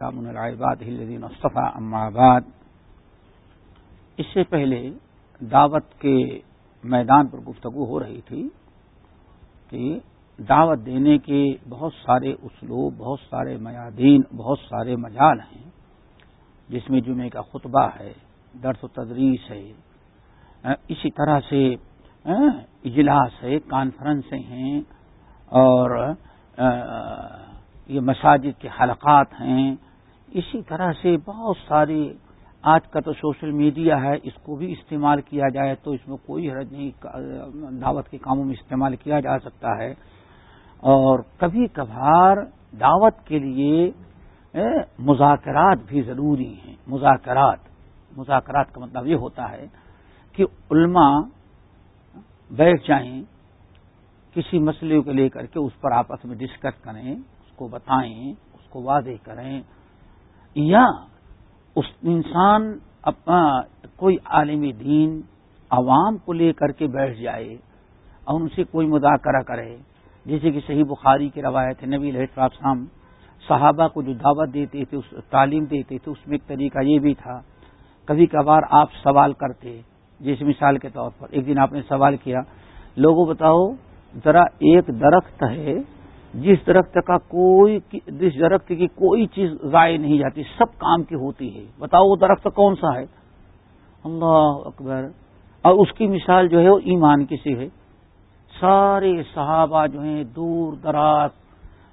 مصطفیٰ اماباد اس سے پہلے دعوت کے میدان پر گفتگو ہو رہی تھی کہ دعوت دینے کے بہت سارے اسلوب، بہت سارے میادین، بہت سارے مجال ہیں، جس میں جمعے کا خطبہ ہے، درس و تدریس ہے، اسی طرح سے اجلاس ہے، کانفرنسیں ہیں، اور یہ مساجد کے حلقات ہیں اسی طرح سے بہت ساری آج کا تو سوشل میڈیا ہے، اس کو بھی استعمال کیا جائے تو اس میں کوئی حرج نہیں دعوت کے کاموں میں استعمال کیا جا سکتا ہے۔ اور کبھی کبھار دعوت کے لیے مذاکرات بھی ضروری ہیں۔ مذاکرات مذاکرات کا مطلب یہ ہوتا ہے کہ علماء بیٹھ جائیں، کسی مسئلے کو لے کر کے اس پر آپس میں ڈسکس کریں، اس کو بتائیں، اس کو واضح کریں۔ یا اس انسان اپنا کوئی عالم دین، عوام کو لے کر کے بیٹھ جائے اور ان سے کوئی مذاکرہ کرے، جیسے کہ صحیح بخاری کی روایت ہے، نبی صاحب شام صحابہ کو جو دعوت دیتے تھے، اس تعلیم دیتے تھے، اس میں ایک طریقہ یہ بھی تھا، کبھی کبھار آپ سوال کرتے، جیسے مثال کے طور پر، ایک دن آپ نے سوال کیا، لوگوں بتاؤ، ذرا ایک درخت ہے جس درخت کا کوئی جس درخت کی کوئی چیز ضائع نہیں جاتی، سب کام کی ہوتی ہے۔ بتاؤ وہ درخت کون سا ہے؟ اللہ اکبر۔ اور اس کی مثال جو ہے وہ ایمان کی سے ہے۔ سارے صحابہ جو ہیں، دور دراز،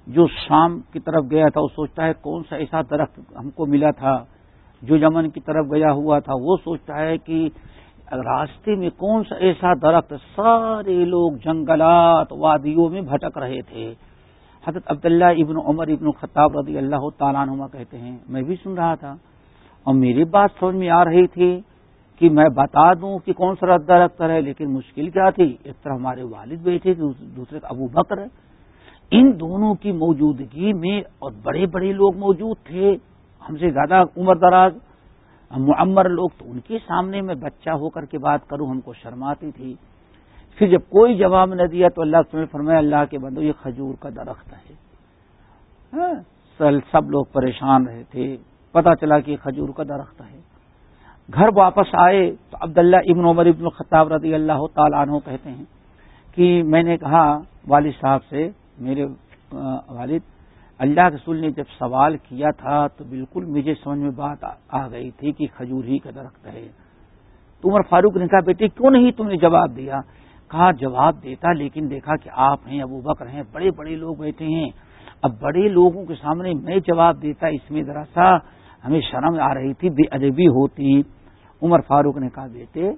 جو شام کی طرف گیا تھا، وہ سوچتا ہے کون سا ایسا درخت ہم کو ملا تھا، جو یمن کی طرف گیا ہوا تھا۔ وہ سوچتا ہے کہ راستے میں کون سا ایسا درخت، سارے لوگ جنگلات، وادیوں میں بھٹک رہے تھے۔ حضرت عبداللہ ابن عمر ابن خطاب رضی اللہ تعالیٰ نما کہتے ہیں، میں بھی سن رہا تھا اور میری بات سمجھ میں آ رہی تھی کہ میں بتا دوں کہ کون سا رد رکھتا ہے، لیکن مشکل کیا تھی؟ ایک طرح ہمارے والد بیٹھے تھے دوسرے ابو بکر ان دونوں کی موجودگی میں اور بڑے بڑے لوگ موجود تھے، ہم سے زیادہ عمر دراز معمر لوگ، تو ان کے سامنے میں بچہ ہو کر کے بات کروں، ہم کو شرماتی تھی۔ پھر جب کوئی جواب نہ دیا تو اللہ تمہیں فرمایا اللہ کے بندو یہ کھجور کا درخت ہے۔ ہاں، سب لوگ پریشان رہے تھے۔ پتا چلا کہ کھجور کا درخت ہے۔ گھر واپس آئے تو عبداللہ ابن عمر ابن خطاب رضی اللہ تعالیٰ عنہ کہتے ہیں کہ میں نے کہا والد صاحب سے میرے والد اللہ رسول نے جب سوال کیا تھا تو بالکل مجھے سمجھ میں بات آ گئی تھی کہ کھجور ہی کا درخت ہے۔ تو عمر فاروق نے کہا بیٹے کیوں نہیں تم نے جواب دیا؟ کہا، جواب دیتا، لیکن دیکھا کہ آپ ہیں، ابو بکر ہیں، بڑے بڑے لوگ بیٹھے ہیں۔ اب بڑے لوگوں کے سامنے میں جواب دیتا، اس میں ذرا سا ہمیں شرم آ رہی تھی، بے ادبی ہوتی۔ عمر فاروق نے کہا، بیٹے،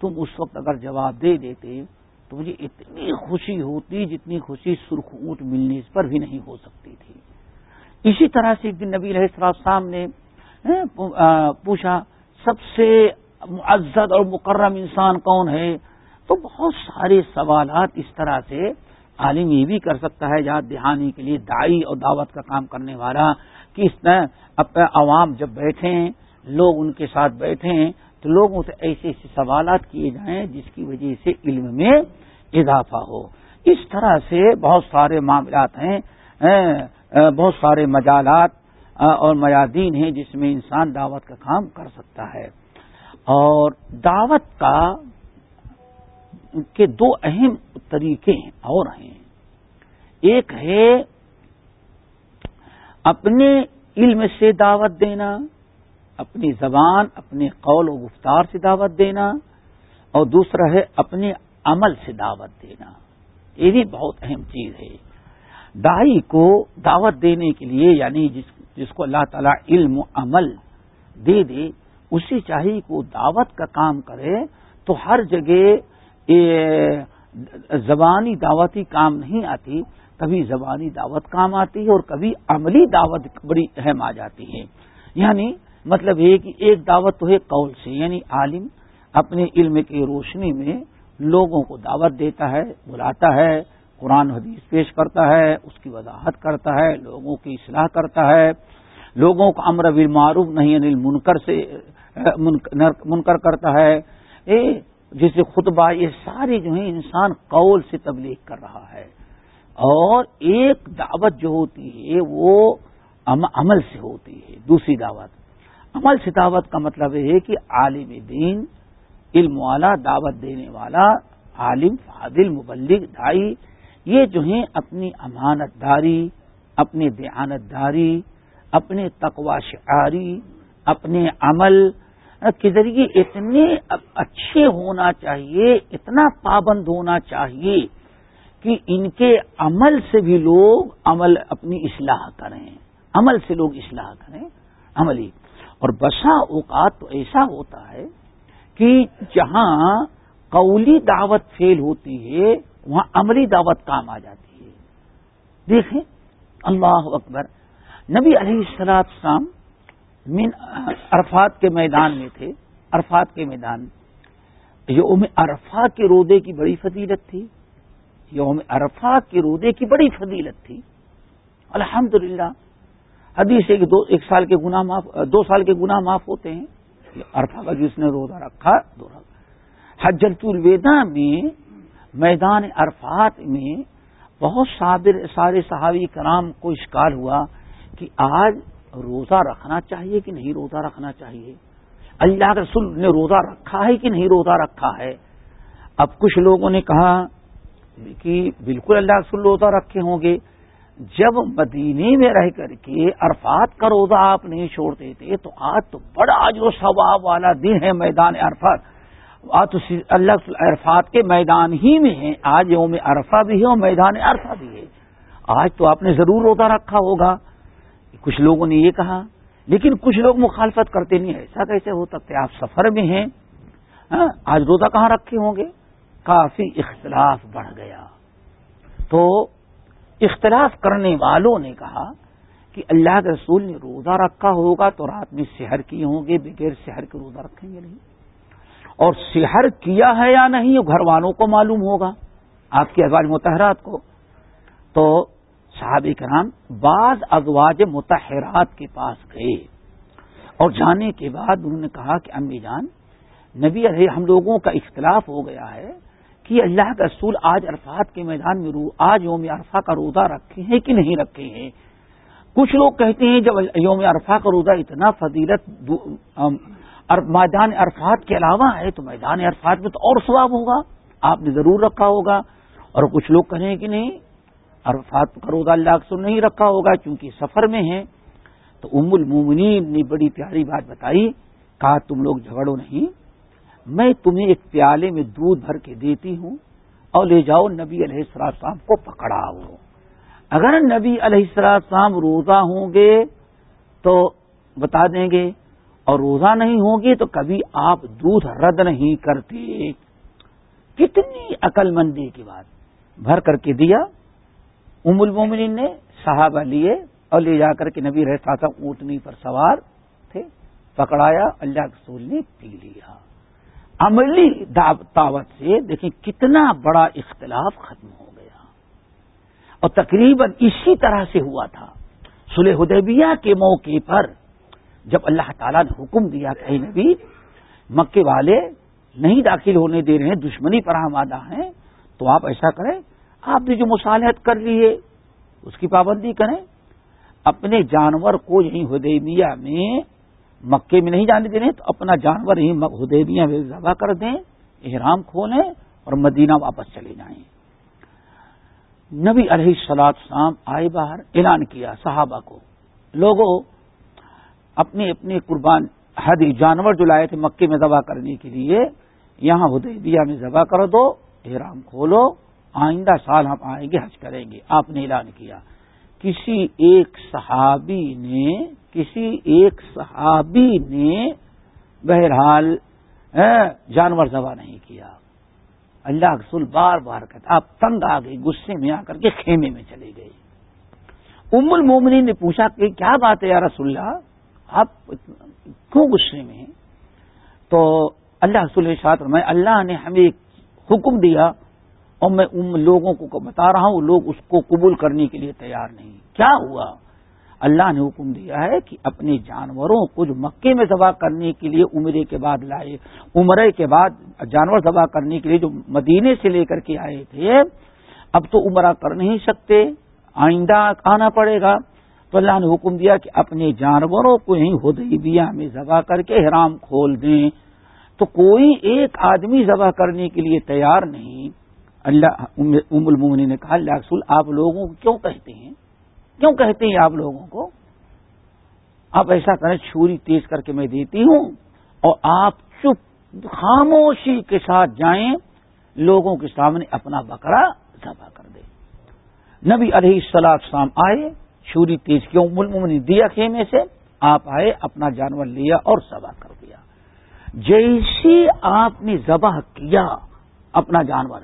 تم اس وقت اگر جواب دے دیتے تو مجھے اتنی خوشی ہوتی جتنی خوشی سرخ اونٹ ملنے پر بھی نہیں ہو سکتی تھی۔ اسی طرح سے ایک دن نبی علیہ السلام نے پوچھا، سب سے معزد اور مکرم انسان کون ہے؟ تو بہت سارے سوالات اس طرح سے عالم یہ بھی کر سکتا ہے جہاں دہانی کے لیے دائی اور دعوت کا کام کرنے والا کہ اس طرح عوام جب بیٹھے ہیں لوگ ان کے ساتھ بیٹھے ہیں تو لوگوں سے ایسے ایسے سوالات کیے جائیں جس کی وجہ سے علم میں اضافہ ہو۔ اس طرح سے بہت سارے معاملات ہیں بہت سارے مجالات اور میادین ہیں جس میں انسان دعوت کا کام کر سکتا ہے۔ اور دعوت کا کے دو اہم طریقے ہیں، اور ہیں۔ ایک ہے اپنے علم سے دعوت دینا، اپنی زبان، اپنے قول و گفتار سے دعوت دینا، اور دوسرا ہے اپنے عمل سے دعوت دینا۔ یہ بھی بہت اہم چیز ہے۔ دائی کو دعوت دینے کے لیے یعنی جس جس کو اللہ تعالیٰ علم و عمل دے دے، اسی چاہیے کہ وہ دعوت کا کام کرے، تو ہر جگہ زبانی دعوتی کام نہیں آتی، کبھی زبانی دعوت کام آتی ہے اور کبھی عملی دعوت بڑی اہم آ جاتی ہے۔ یعنی مطلب یہ کہ ایک دعوت تو ہے قول سے یعنی عالم اپنے علم کی روشنی میں لوگوں کو دعوت دیتا ہے، بلاتا ہے، قرآن حدیث پیش کرتا ہے، اس کی وضاحت کرتا ہے، لوگوں کی اصلاح کرتا ہے۔ لوگوں کو امر بالمعروف نہیں انل منکر سے، منکر کرتا ہے۔ جیسے خطبہ یہ سارے جو ہیں انسان قول سے تبلیغ کر رہا ہے اور ایک دعوت جو ہوتی ہے وہ عمل سے ہوتی ہے، دوسری دعوت۔ عمل سے دعوت کا مطلب یہ ہے کہ عالم دین، علم والا، دعوت دینے والا، عالم فادل مبلغ، دائی، یہ جو ہیں اپنی امانت داری، اپنی دیانت داری، اپنے تقوا شعاری، اپنے عمل کے ذریعے اتنے اچھے ہونا چاہیے، اتنا پابند ہونا چاہیے کہ ان کے عمل سے بھی لوگ عمل اپنی اصلاح کریں۔ عمل سے لوگ اصلاح کریں عملی اور بسا اوقات تو ایسا ہوتا ہے کہ جہاں قولی دعوت فیل ہوتی ہے، وہاں عملی دعوت کام آ جاتی ہے۔ دیکھیں، اللہ اکبر، نبی علیہ السلاط شام من عرفات کے میدان میں تھے، عرفات کے میدان یوم عرفا کے رودے کی بڑی فضیلت تھی۔ یوم عرفا کے رودے کی بڑی فضیلت تھی۔ الحمد للہ حدیث ایک دو، ایک سال کے گناہ معاف، دو سال کے گناہ معاف ہوتے ہیں۔ عرفا کا جس نے روزہ رکھا دو حجرت الوداع میں، میدان عرفات میں بہت صابر سارے صحابی کرام کو اشکال ہوا کہ آج روزہ رکھنا چاہیے کہ نہیں روزہ رکھنا چاہیے؟ اللہ کے رسول نے روزہ رکھا ہے کہ نہیں روزہ رکھا ہے؟ اب کچھ لوگوں نے کہا کہ بالکل اللہ رسول روزہ رکھے ہوں گے۔ جب مدینے میں رہ کر کے عرفات کا روزہ آپ نہیں چھوڑتے تھے تو آج تو بڑا جو ثواب والا دن ہے میدان عرفات۔ آج تو اللہ عرفات کے میدان ہی میں ہے آج یوم عرفہ بھی ہے اور میدان عرفہ بھی ہے۔ آج تو آپ نے ضرور روزہ رکھا ہوگا۔ کچھ لوگوں نے یہ کہا، لیکن کچھ لوگ مخالفت کرتے نہیں، ایسا کیسے ہو سکتے آپ سفر میں ہیں ہاں، آج روزہ کہاں رکھے ہوں گے؟ کافی اختلاف بڑھ گیا۔ تو اختلاف کرنے والوں نے کہا کہ اللہ کے رسول نے روزہ رکھا ہوگا تو رات میں سحر کیے ہوں گے، بغیر سحر کے روزہ رکھیں گے نہیں۔ اور سحر کیا ہے یا نہیں گھر والوں کو معلوم ہوگا۔ آپ کی ازواج متحرات کو۔ تو صحاب کرام بعض ازواج متحرات کے پاس گئے اور جانے کے بعد انہوں نے کہا کہ امی جان، نبی علیہ ہم لوگوں کا اختلاف ہو گیا ہے کہ اللہ کا رسول آج عرفات کے میدان میں رو، آج یوم عرفہ کا روزہ رکھے ہیں کہ نہیں رکھے ہیں؟ کچھ لوگ کہتے ہیں جب یوم عرفہ کا روزہ اتنا فضیلت میدان عرفات کے علاوہ ہے تو میدان عرفات میں تو اور ثواب ہوگا، آپ نے ضرور رکھا ہوگا اور کچھ لوگ کہیں کہ نہیں عرفات کا روزہ اللہ اکثر نہیں رکھا ہوگا کیونکہ سفر میں ہے تو ام المومنین نے بڑی پیاری بات بتائی، کہا، تم لوگ جھگڑو نہیں۔ میں تمہیں ایک پیالے میں دودھ بھر کے دیتی ہوں اور لے جاؤ نبی علیہ السلام کو پکڑاؤ۔ اگر نبی علیہ السلام روزہ ہوں گے تو بتا دیں گے، اور روزہ نہیں ہوں گے تو کبھی آپ دودھ رد نہیں کرتے۔ کتنی عقل مندی کی بات۔ بھر کر کے دیا۔ ام المومنین نے صحابہ لیے اور لے جا کر کے نبی رہتا تھا اونٹنی پر سوار تھے، پکڑایا، اللہ کے سول نے پی لیا۔ عملی دعوت سے دیکھیں کتنا بڑا اختلاف ختم ہو گیا۔ اور تقریباً اسی طرح سے ہوا تھا۔ سلح حدیبیہ کے موقع پر جب اللہ تعالیٰ نے حکم دیا کہ نبی، مکے والے نہیں داخل ہونے دے رہے ہیں، دشمنی پر آمادہ ہیں، تو آپ ایسا کریں آپ نے جو مصالحت کر لی ہے، اس کی پابندی کریں۔ اپنے جانور کو یعنی یہیں ہدیبیہ میں مکے میں نہیں جانے دینے تو اپنا جانور یعنی ہی ہدیبیہ میں ذبح کر دیں، احرام کھولیں اور مدینہ واپس چلے جائیں۔ نبی علیہ سلاد شام آئے باہر، اعلان کیا صحابہ کو۔ لوگوں اپنے اپنے قربان حدی جانور جو لائے تھے مکے میں ذبح کرنے کے لیے، یہاں ہدیبیہ میں ذبح کر دو، احرام کھولو۔ آئندہ سال ہم آئیں گے، حج کریں گے۔ آپ نے اعلان کیا۔ کسی ایک صحابی نے، کسی ایک صحابی نے بہرحال جانور ذبح نہیں کیا۔ اللہ رسول بار بار کہتا آپ تنگ آ گئی غصے میں آ کر کے خیمے میں چلے گئے۔ ام المومنی نے پوچھا کہ کیا بات ہے یا رسول اللہ؟ آپ کیوں غصے میں تو اللہ رسول شاطر میں اللہ نے ہمیں ایک حکم دیا۔ اور میں ان لوگوں کو بتا رہا ہوں، لوگ اس کو قبول کرنے کے لیے تیار نہیں۔ کیا ہوا؟ اللہ نے حکم دیا ہے کہ اپنے جانوروں کو جو مکے میں ذبح کرنے کے لیے عمرے کے بعد لائے، عمرے کے بعد جانور ذبح کرنے کے لیے جو مدینے سے لے کر کے آئے تھے، اب تو عمرہ کر نہیں سکتے، آئندہ آنا پڑے گا۔ تو اللہ نے حکم دیا کہ اپنے جانوروں کو یہیں ہدیبیہ میں ذبح کر کے حرام کھول دیں۔ تو کوئی ایک آدمی ذبح کرنے کے لیے تیار نہیں اللہ ام المومنی نے کہا، اللہ رسول، آپ لوگوں کو کیوں کہتے ہیں؟ کیوں کہتے ہیں آپ لوگوں کو؟ آپ ایسا کریں چھری تیز کر کے میں دیتی ہوں اور آپ چپ، خاموشی کے ساتھ جائیں، لوگوں کے سامنے اپنا بکرا ذبح کر دیں۔ نبی علیہ السلام آئے چھری تیز کیوں؟ ملم نے دیا خیمے سے، آپ آئے، اپنا جانور لیا اور ذبح کر دیا۔ جیسے آپ نے ذبح کیا، اپنا جانور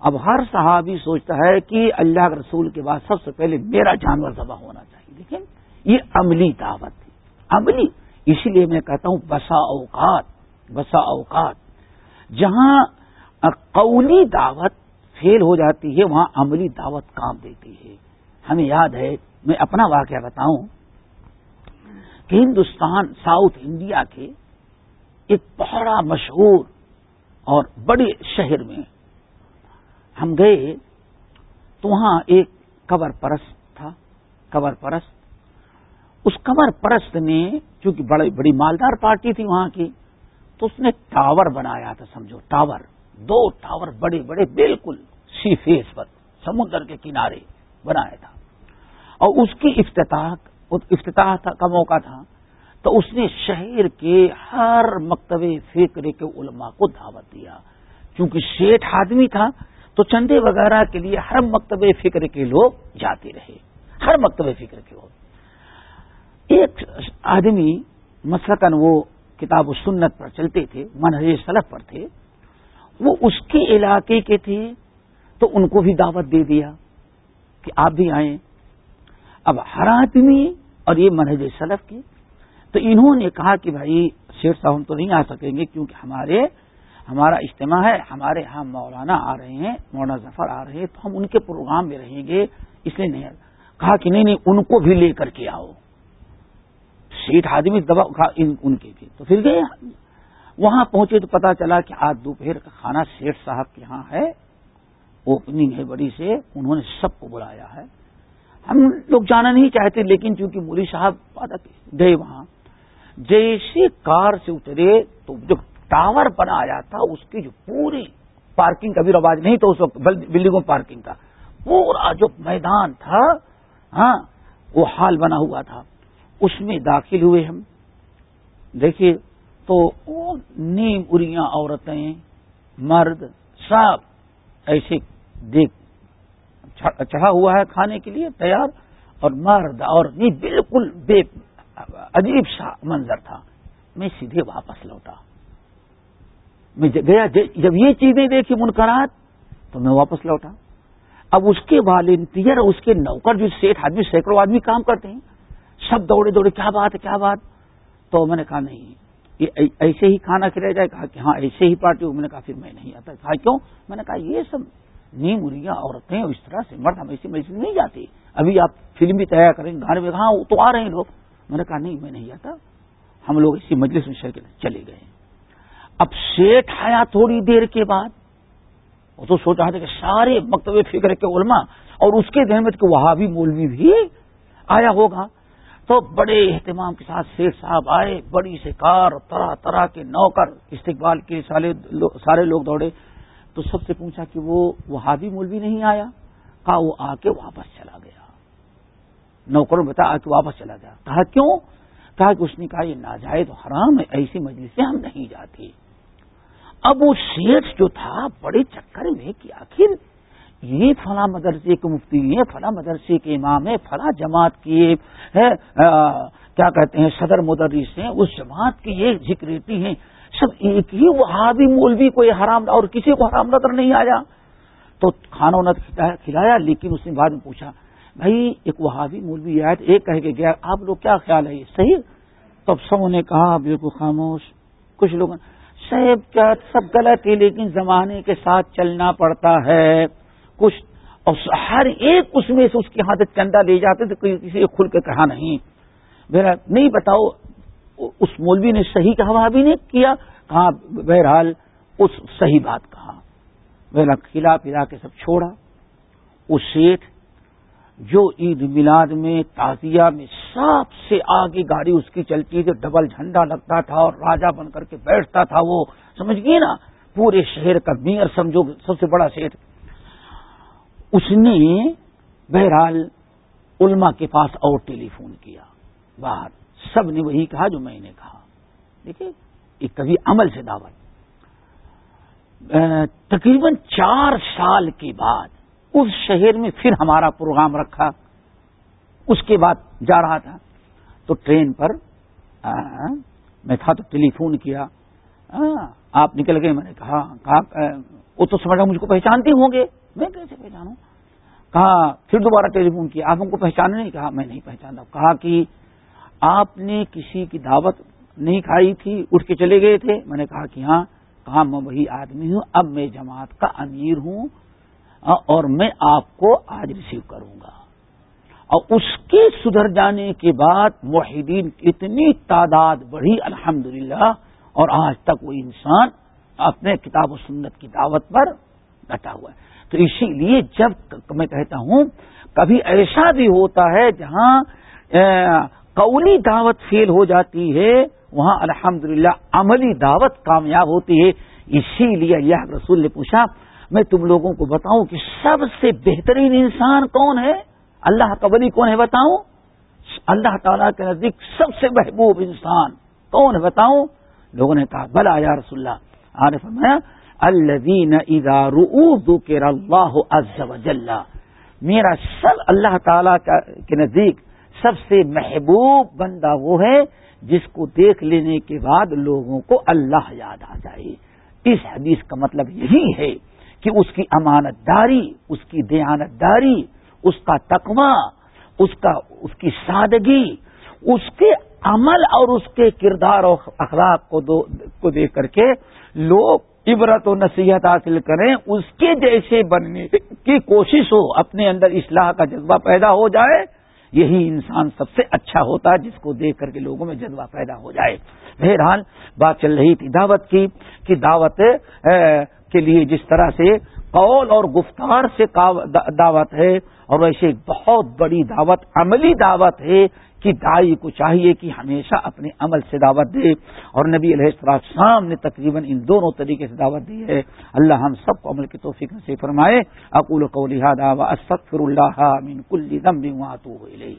اب ہر صحابی سوچتا ہے کہ اللہ کے رسول کے بعد سب سے پہلے میرا جانور ذبح ہونا چاہیے۔ لیکن یہ عملی دعوت تھی۔ عملی۔ اسی لیے میں کہتا ہوں بسا اوقات بسا اوقات۔ جہاں قولی دعوت فیل ہو جاتی ہے، وہاں عملی دعوت کام دیتی ہے۔ ہمیں یاد ہے، میں اپنا واقعہ بتاؤں۔ کہ ہندوستان، ساؤتھ انڈیا کے ایک بڑا مشہور اور بڑے شہر میں ہم گئے تو وہاں ایک قبر پرست تھا، قبر پرست۔ اس قبر پرست نے، چونکہ بڑی بڑی مالدار پارٹی تھی وہاں کی، تو اس نے ٹاور بنایا تھا، سمجھو، ٹاور۔ دو ٹاور بڑے بڑے، بالکل سی فیس پر، سمندر کے کنارے بنایا تھا۔ اور اس کی افتتاح افتتاح کا موقع تھا۔ تو اس نے شہر کے ہر مکتب فکر کے علماء کو دعوت دیا۔ کیونکہ شیٹ آدمی تھا تو چندے وغیرہ کے لیے ہر مکتب فکر کے لوگ جاتے رہے، ہر مکتب فکر کے لوگ۔ ایک آدمی مثلاً وہ کتاب و سنت پر چلتے تھے، منہج سلف پر تھے، وہ اس کے علاقے کے تھے، تو ان کو بھی دعوت دے دیا کہ آپ بھی آئیں۔ اب ہر آدمی اور یہ منہج سلف کی تو انہوں نے کہا کہ بھائی شیخ صاحب ہم تو نہیں آ سکیں گے کیونکہ ہمارے ہمارا اجتماع ہے، ہمارے ہاں مولانا آ رہے ہیں، مولانا ظفر آ رہے ہیں، تو ہم ان کے پروگرام میں رہیں گے، اس لیے نہیں، کہا کہ نہیں نہیں، ان کو بھی لے کر کے آؤ۔ سیٹ آدمی دبا ان کے تو پھر گئے وہاں پہنچے تو پتا چلا کہ آج دوپہر کا کھانا شیخ صاحب کے یہاں ہے۔ اوپننگ ہے بڑی سے، انہوں نے سب کو بلایا ہے۔ ہم لوگ جانا نہیں چاہتے، لیکن چونکہ مولی صاحب گئے وہاں۔ جیسے کار سے اترے تو جو ٹاور بنایا تھا، اس کی جو پوری پارکنگ کا بھی رواج نہیں تو اس وقت بلڈنگوں پارکنگ کا پورا جو میدان تھا ہاں وہ حال بنا ہوا تھا۔ اس میں داخل ہوئے ہم۔ دیکھیے، تو نیم اریاں عورتیں، مرد، سب ایسے دیکھ چڑھا ہوا ہے کھانے کے لیے، تیار۔ اور مرد اور بالکل بے عجیب سا منظر تھا۔ میں سیدھے واپس لوٹا۔ میں گیا جب یہ چیزیں دیکھی منکرات، تو میں واپس لوٹا۔ اب اس کے والنٹیئر، اس کے نوکر جو سیٹ آدمی، سینکڑوں آدمی کام کرتے ہیں، سب دوڑے دوڑے، کیا بات ہے، کیا بات؟ تو میں نے کہا نہیں، یہ ایسے ہی کھانا کھلایا جائے، کہا کہ ہاں ایسے ہی پارٹی میں نے کہا، پھر میں نہیں آتا۔ کہا، کیوں؟ میں نے کہا، یہ سب نیم مرغیاں عورتیں اس طرح سے مرد، ہم ایسی میسی نہیں جاتی۔ ابھی آپ فلم بھی تیار کریں، گانے میں کہاں تو آ رہے ہیں لوگ۔ میں نے کہا، نہیں، میں نہیں آتا۔ ہم لوگ اسی مجلس میں شرکت چلے گئے۔ اب سیٹ آیا تھوڑی دیر کے بعد، وہ تو سوچا تھا کہ سارے مکتب فکر کے علماء اور اس کے میں کہ وہاں بھی مولوی بھی آیا ہوگا۔ تو بڑے اہتمام کے ساتھ سیٹ صاحب آئے، بڑی سے کار طرح طرح کے نوکر، استقبال کے سارے لوگ دوڑے۔ تو سب سے پوچھا کہ وہ وہاں بھی مولوی نہیں آیا؟ کہا، وہ آ کے واپس چلا گیا۔ نوکروں نے بتایا، آ کے واپس چلا گیا۔ کہا، کیوں؟ کہا کہ اس نے کہا، یہ ناجائز حرام ہے، ایسی مجلس سے ہم نہیں جاتے اب وہ شیٹ جو تھا بڑے چکر میں کہ آخر یہ فلاں مدرسے کے مفتی ہیں فلاں مدرسے کے امام ہے فلاں جماعت کی کیا کہتے ہیں، صدر مدرس ہیں، اس جماعت کی یہ ذکریتی ہیں۔ سب ایک ہی وہاں بھی مولوی کو یہ حرام اور کسی کو حرام نظر نہیں آیا۔ تو کھانا وانا کھلایا، لیکن اس نے بعد میں پوچھا، بھائی، ایک وہاں بھی مولوی آیا ایک کہہ کے گیا، آپ لوگ کیا خیال ہے؟ یہ صحیح؟ تب سب نے کہا، بالکل خاموش۔ کچھ لوگ صاحب، کیا سب غلط ہے لیکن زمانے کے ساتھ چلنا پڑتا ہے۔ کچھ اور ہر ایک اس میں سے اس کی حادث چندہ لے جاتے تو کسی کھل کے کہا نہیں۔ میرا، نہیں بتاؤ، اس مولوی نے صحیح کہا بھی نہیں کیا۔ کہا بہرحال اس صحیح بات کہا۔ بہرحال کھلا پلا کے سب چھوڑا۔ اس شیٹ جو عید میلاد میں تازیہ میں سب سے آگے گاڑی اس کی چلتی تھی ڈبل جھنڈا لگتا تھا اور راجا بن کر کے بیٹھتا تھا وہ سمجھ گئے نا، پورے شہر کا میئر سمجھو، سب سے بڑا شہر۔ اس نے بہرحال علماء کے پاس اور ٹیلی فون کیا۔ باہر، سب نے وہی کہا جو میں نے کہا۔ دیکھیے، ایک کبھی عمل سے دعوت۔ تقریباً چار سال کے بعد اس شہر میں پھر ہمارا پروگرام رکھا۔ اس کے بعد جا رہا تھا۔ تو ٹرین پر میں تھا تو ٹیلی فون کیا آپ نکل گئے۔ میں نے کہا کہا وہ تو سمجھا مجھ کو پہچانتے ہوں گے۔ میں کیسے پہچانوں؟ کہا، پھر دوبارہ ٹیلی فون کیا۔ آپ ہم کو پہچانے نہیں کہا۔ میں نہیں پہچانتا۔ کہا کہ آپ نے کسی کی دعوت نہیں کھائی تھی، اٹھ کے چلے گئے تھے۔ میں نے کہا کہ ہاں۔ کہا، میں وہی آدمی ہوں۔ اب میں جماعت کا امیر ہوں اور میں آپ کو آج ریسیو کروں گا۔ اور اس کے سدھر جانے کے بعد معاہدین اتنی تعداد بڑھی، الحمدللہ، اور آج تک وہ انسان اپنے کتاب و سنت کی دعوت پر ڈٹا ہوا ہے۔ تو اسی لیے جب میں کہتا ہوں، کبھی ایسا بھی ہوتا ہے جہاں قولی دعوت فیل ہو جاتی ہے، وہاں الحمدللہ عملی دعوت کامیاب ہوتی ہے۔ اسی لیے اللہ رسول نے پوچھا، میں تم لوگوں کو بتاؤں کہ سب سے بہترین انسان کون ہے؟ اللہ کا ولی کون ہے بتاؤں؟ اللہ تعالیٰ کے نزدیک سب سے محبوب انسان کون ہے بتاؤں؟ لوگوں نے کہا، بلا یا رسول اللہ۔ عارف فرمایا الدین ادارو اللہ عز میرا سب اللہ تعالیٰ کے نزدیک سب سے محبوب بندہ وہ ہے جس کو دیکھ لینے کے بعد لوگوں کو اللہ یاد آ جائے۔ اس حدیث کا مطلب یہی ہے کہ اس کی امانت داری، اس کی دیانت داری اس کا تقوی، اس کا، اس کی سادگی، اس کے عمل اور اس کے کردار اور اخلاق کو دو، کو دیکھ کر کے لوگ عبرت و نصیحت حاصل کریں، اس کے جیسے بننے کی کوشش ہو، اپنے اندر اصلاح کا جذبہ پیدا ہو جائے، یہی انسان سب سے اچھا ہوتا ہے، جس کو دیکھ کر کے لوگوں میں جذبہ پیدا ہو جائے۔ بہرحال، بات چل رہی تھی دعوت کی، کہ دعوت کے لیے جس طرح سے قول اور گفتار سے دعوت ہے، اور ویسے بہت بڑی دعوت، عملی دعوت ہے کہ دائی کو چاہیے کہ ہمیشہ اپنے عمل سے دعوت دے۔ اور نبی علیہ السلام نے تقریباً ان دونوں طریقے سے دعوت دی ہے۔ اللہ ہم سب کو عمل کی توفیق سے فرمائے۔ اقول کو لہٰذا اللہ من کل ذنب واتوب الیہ